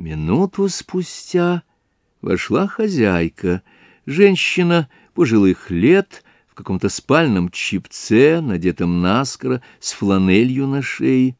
Минуту спустя вошла хозяйка, женщина пожилых лет, в каком-то спальном чипце, надетом наскоро, с фланелью на шее.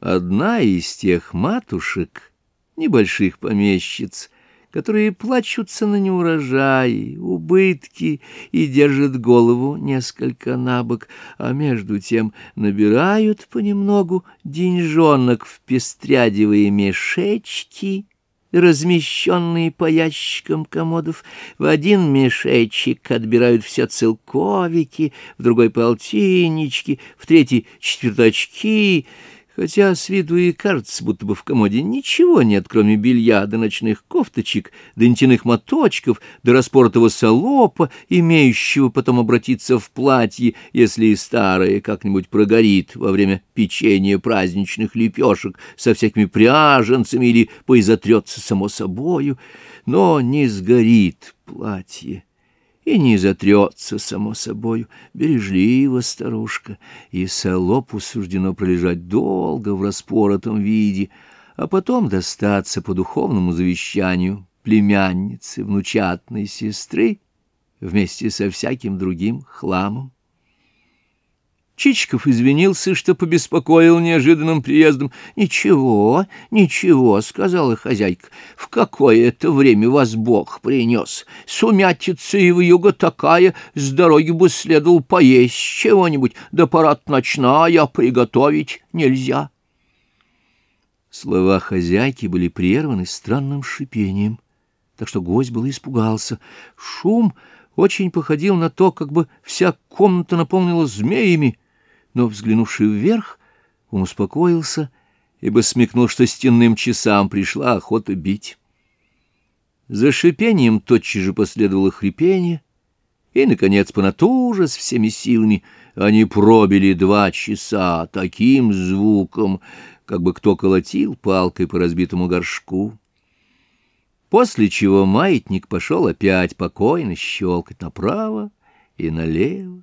Одна из тех матушек, небольших помещиц, которые плачутся на неурожай, убытки и держат голову несколько набок, а между тем набирают понемногу деньжонок в пестрядевые мешечки, размещенные по ящикам комодов. В один мешечек отбирают все целковики, в другой полтиннички, в третий четверточки — хотя с виду и кажется, будто бы в комоде ничего нет, кроме белья до ночных кофточек, до нитяных моточков, до распортого солопа, имеющего потом обратиться в платье, если и старое как-нибудь прогорит во время печенья праздничных лепешек со всякими пряженцами или поизотрется само собою, но не сгорит платье и не затрется, само собою. Бережливо старушка, и солопу суждено пролежать долго в распоротом виде, а потом достаться по духовному завещанию племянницы, внучатной сестры, вместе со всяким другим хламом. Чичиков извинился, что побеспокоил неожиданным приездом. — Ничего, ничего, — сказала хозяйка, — в какое это время вас Бог принес. Сумятица и вьюга такая, с дороги бы следовал поесть чего-нибудь, да парад ночная, приготовить нельзя. Слова хозяйки были прерваны странным шипением, так что гость был испугался. Шум очень походил на то, как бы вся комната наполнилась змеями — но, взглянувший вверх, он успокоился, ибо смекнул, что стенным часам пришла охота бить. За шипением тотчас же последовало хрипение, и, наконец, понатуже с всеми силами они пробили два часа таким звуком, как бы кто колотил палкой по разбитому горшку. После чего маятник пошел опять покойно щелкать направо и налево.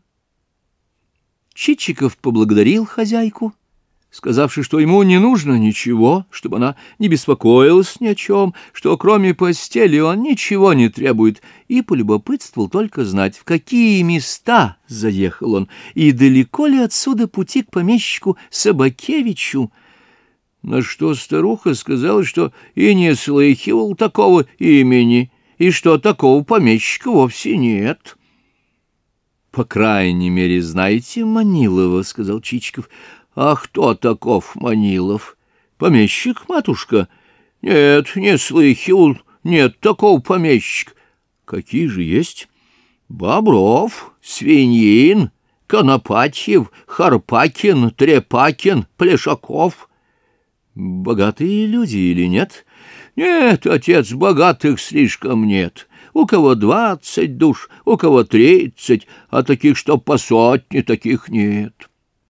Чичиков поблагодарил хозяйку, сказавши, что ему не нужно ничего, чтобы она не беспокоилась ни о чем, что кроме постели он ничего не требует, и полюбопытствовал только знать, в какие места заехал он, и далеко ли отсюда пути к помещику Собакевичу, на что старуха сказала, что и не слыхивал такого имени, и что такого помещика вовсе нет. — По крайней мере, знаете Манилова, — сказал Чичиков. — А кто таков Манилов? Помещик, матушка? — Нет, не слыхивал, нет такого помещика. — Какие же есть? — Бобров, Свиньин, Конопатьев, Харпакин, Трепакин, Плешаков. — Богатые люди или нет? — Нет, отец, богатых слишком нет. — у кого двадцать душ, у кого тридцать, а таких, что по сотне, таких нет.